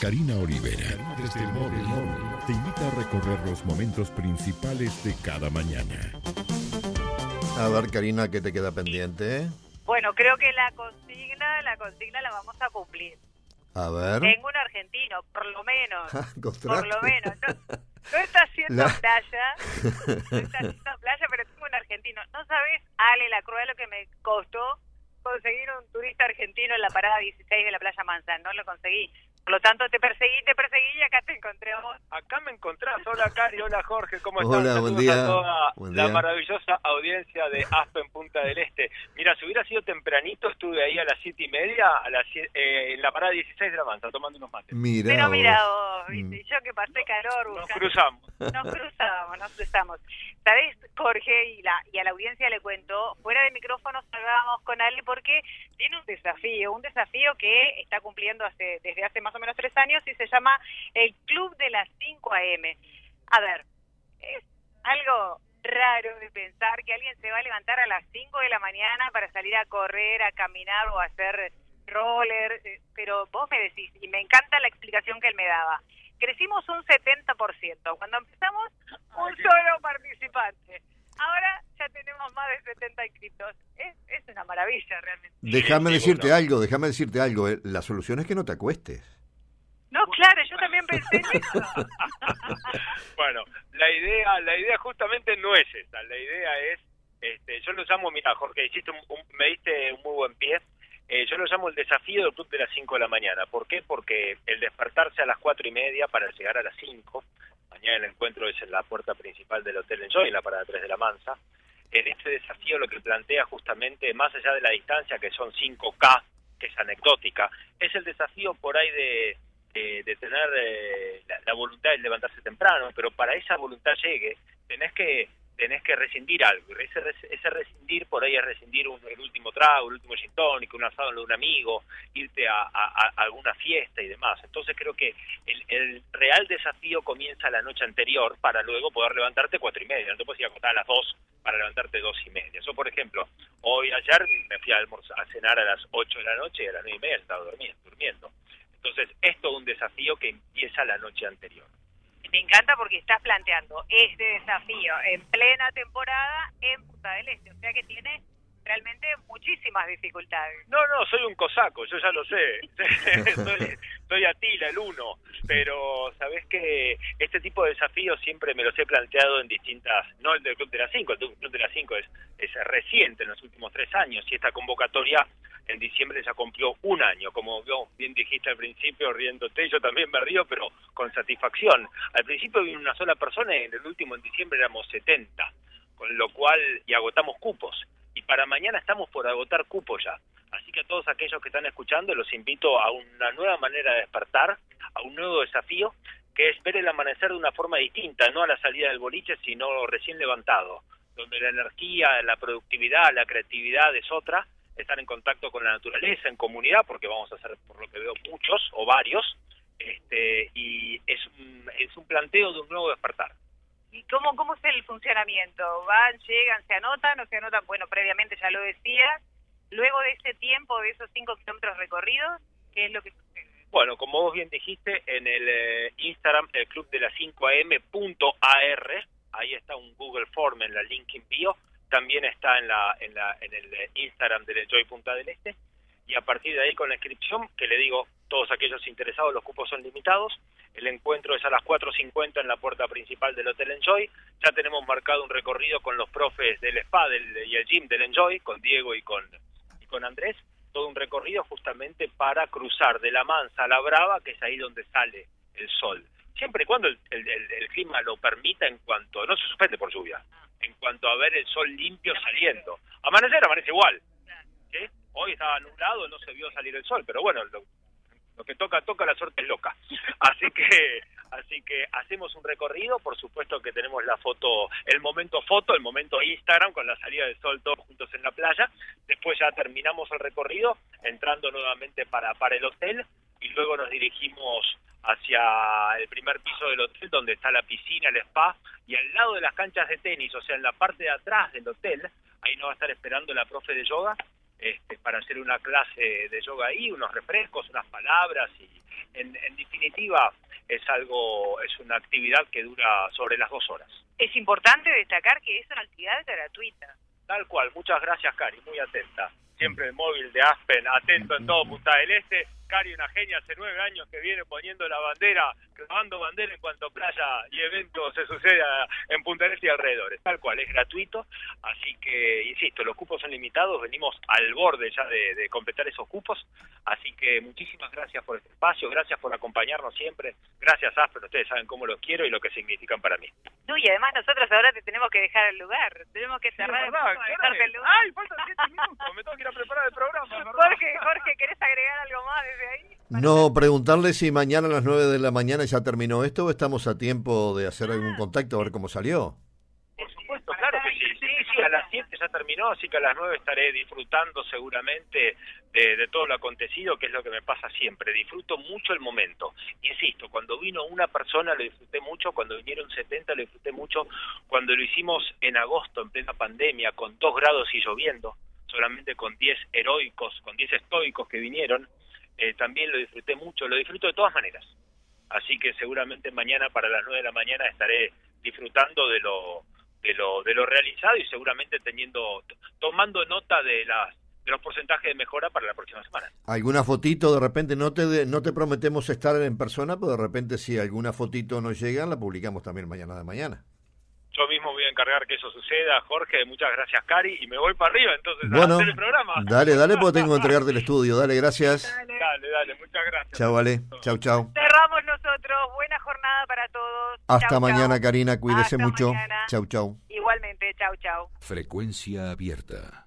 Karina Olivera, desde el móvil, te invita a recorrer los momentos principales de cada mañana. A ver, Karina, ¿qué te queda pendiente? Bueno, creo que la consigna, la consigna la vamos a cumplir. A ver. Tengo un argentino, por lo menos. Encontraste. por lo menos. No, no está haciendo La- playa, no está haciendo playa, pero tengo un argentino. ¿No sabes, Ale, la cruel lo que me costó conseguir un turista argentino en la parada 16 de la playa Mansa? No lo conseguí. Por lo tanto, te perseguí, te perseguí y acá te encontré a vos. Acá me encontrás. Hola, Cari. Hola, Jorge. ¿Cómo estás? Hola, buen día. a toda Buen la maravillosa audiencia de Aspen Punta del Este. Mira, si hubiera sido tempranito, estuve ahí a las siete y media, a las eh, en la parada 16 de la Mansa, tomando unos mates. Mira. Pero mira vos, Mm. ¿viste? yo que pasé calor Nos cruzamos. Nos cruzamos, nos cruzamos. ¿Sabés, Jorge? Y, la, y a la audiencia le cuento, fuera de micrófonos hablábamos con Ale porque tiene un desafío, un desafío que está cumpliendo hace desde hace más o menos tres años y se llama el Club de las 5 AM. A ver, es algo raro de pensar que alguien se va a levantar a las 5 de la mañana para salir a correr, a caminar o a hacer roller, eh, pero vos me decís, y me encanta la explicación que él me daba, crecimos un 70%, cuando empezamos un solo participante, ahora ya tenemos más de 70 inscritos, es, es una maravilla realmente. Déjame Sí, decirte bueno. algo, déjame decirte algo. eh. La solución es que no te acuestes. No, claro, yo también pensé en eso. Bueno, la idea, la idea justamente no es esa. La idea es, este, yo lo llamo, mira, Jorge, hiciste un- un- me diste un muy buen pie. Eh, yo lo llamo el desafío del club de las 5 de la mañana. ¿Por qué? Porque el despertarse a las cuatro y media para llegar a las 5, mañana el encuentro es en la puerta principal del Hotel Enjoy, en la parada 3 de la Mansa. En este desafío lo que plantea justamente, más allá de la distancia, que son 5K, que es anecdótica, es el desafío por ahí de, de, de tener eh, la, voluntad de levantarse temprano, pero para esa voluntad llegue, tenés que tenés que rescindir algo. Ese, ese rescindir por ahí es rescindir un- el último trago, el último gin un asado de un amigo, irte a, a- a alguna fiesta y demás. Entonces creo que el, el real desafío comienza la noche anterior para luego poder levantarte cuatro y media. No te puedes ir a acostar a las dos para levantarte dos y media. Yo, por ejemplo, hoy, ayer me fui a, almorzar, a cenar a las ocho de la noche y a las nueve y media estaba durmiendo. durmiendo. Entonces, es todo un desafío que empieza la noche anterior. Me encanta porque estás planteando este desafío en plena temporada en Punta del Este, o sea que tiene realmente muchísimas dificultades. No, no, soy un cosaco, yo ya lo sé. soy, soy Atila, el uno. Pero, ¿sabés que Este tipo de desafíos siempre me los he planteado en distintas... No el del Club de las 5, el Club de las 5 es, es reciente, en los últimos tres años, y esta convocatoria en diciembre ya cumplió un año. Como bien dijiste al principio, riéndote, yo también me río, pero con satisfacción. Al principio vino una sola persona y en el último, en diciembre, éramos 70. Con lo cual, y agotamos cupos. Para mañana estamos por agotar cupos ya. Así que a todos aquellos que están escuchando los invito a una nueva manera de despertar, a un nuevo desafío, que es ver el amanecer de una forma distinta, no a la salida del boliche, sino recién levantado, donde la energía, la productividad, la creatividad es otra, estar en contacto con la naturaleza, en comunidad, porque vamos a hacer, por lo que veo, muchos o varios, este, y es es un planteo de un nuevo despertar. ¿Y cómo, cómo es el funcionamiento? ¿Van, llegan, se anotan o se anotan? Bueno, previamente ya lo decías. Luego de ese tiempo, de esos cinco kilómetros recorridos, ¿qué es lo que sucede? Bueno, como vos bien dijiste, en el eh, Instagram, el club de las 5am.ar, ahí está un Google Form en la link in bio, también está en, la, en, la, en el eh, Instagram del Enjoy Punta del Este, y a partir de ahí con la inscripción, que le digo, todos aquellos interesados, los cupos son limitados, el encuentro es a las 4.50 en la puerta principal del Hotel Enjoy, ya tenemos marcado un recorrido con los profes del spa del, y el gym del Enjoy, con Diego y con, y con Andrés, todo un recorrido justamente para cruzar de la Mansa a la Brava, que es ahí donde sale el sol. Siempre y cuando el, el- el- clima lo permita en cuanto, no se suspende por lluvia, en cuanto a ver el sol limpio saliendo. Amanecer amanece igual. Hoy estaba nublado, no se vio salir el sol, pero bueno, lo, lo que toca, toca, la suerte es loca. Así que, así que hacemos un recorrido, por supuesto que tenemos la foto, el momento foto, el momento Instagram con la salida del sol todos juntos en la playa. Después ya terminamos el recorrido, entrando nuevamente para, para el hotel y luego nos dirigimos hacia el primer piso del hotel donde está la piscina, el spa y al lado de las canchas de tenis, o sea, en la parte de atrás del hotel, ahí nos va a estar esperando la profe de yoga este, para hacer una clase de yoga ahí, unos refrescos, unas palabras y en, en definitiva es algo, es una actividad que dura sobre las dos horas. Es importante destacar que es una actividad gratuita. Tal cual, muchas gracias Cari, muy atenta. Siempre el móvil de Aspen, atento en todo Punta del Este. Cari, una genia, hace nueve años que viene poniendo la bandera, clavando bandera en cuanto playa y evento se suceda en Punta Este y alrededores. Tal cual, es gratuito, así que, insisto, los cupos son limitados, venimos al borde ya de, de completar esos cupos, así que muchísimas gracias por este espacio, gracias por acompañarnos siempre, gracias Aspen, ustedes saben cómo los quiero y lo que significan para mí. No, y además nosotros ahora te tenemos que dejar el lugar, tenemos que cerrar Sí, el verdad, programa, ¿qué dejarte hora el lugar. Ay, faltan siete minutos, me tengo que ir a preparar el programa. ¿verdad? Jorge, Jorge, ¿querés agregar algo más desde ahí? No, preguntarle si mañana a las 9 de la mañana ya terminó esto o estamos a tiempo de hacer algún contacto a ver cómo salió. Por supuesto, claro que sí. Sí, sí, a las 7 ya terminó, así que a las 9 estaré disfrutando seguramente de, de todo lo acontecido, que es lo que me pasa siempre. Disfruto mucho el momento. Insisto, cuando vino una persona lo disfruté mucho, cuando vinieron 70 lo disfruté mucho, cuando lo hicimos en agosto, en plena pandemia, con 2 grados y lloviendo, solamente con 10 heroicos, con 10 estoicos que vinieron, eh, también lo disfruté mucho, lo disfruto de todas maneras. Así que seguramente mañana para las 9 de la mañana estaré disfrutando de lo de lo de lo realizado y seguramente teniendo tomando nota de las de los porcentajes de mejora para la próxima semana. ¿Alguna fotito de repente? No te, de- no te prometemos estar en persona, pero de repente si alguna fotito nos llega, la publicamos también mañana de mañana. Yo mismo voy a encargar que eso suceda, Jorge, muchas gracias Cari y me voy para arriba entonces a Bueno, hacer el programa. dale, dale, porque tengo que entregarte el estudio. Dale, gracias. Dale, dale, muchas gracias. Chao, vale. Chau, chau. Cerramos nosotros, buena jornada para todos. Hasta Chau, mañana, chau. Karina. Cuídese Hasta mucho. mañana. Chau, chau. Igualmente, chau, chau. Frecuencia abierta.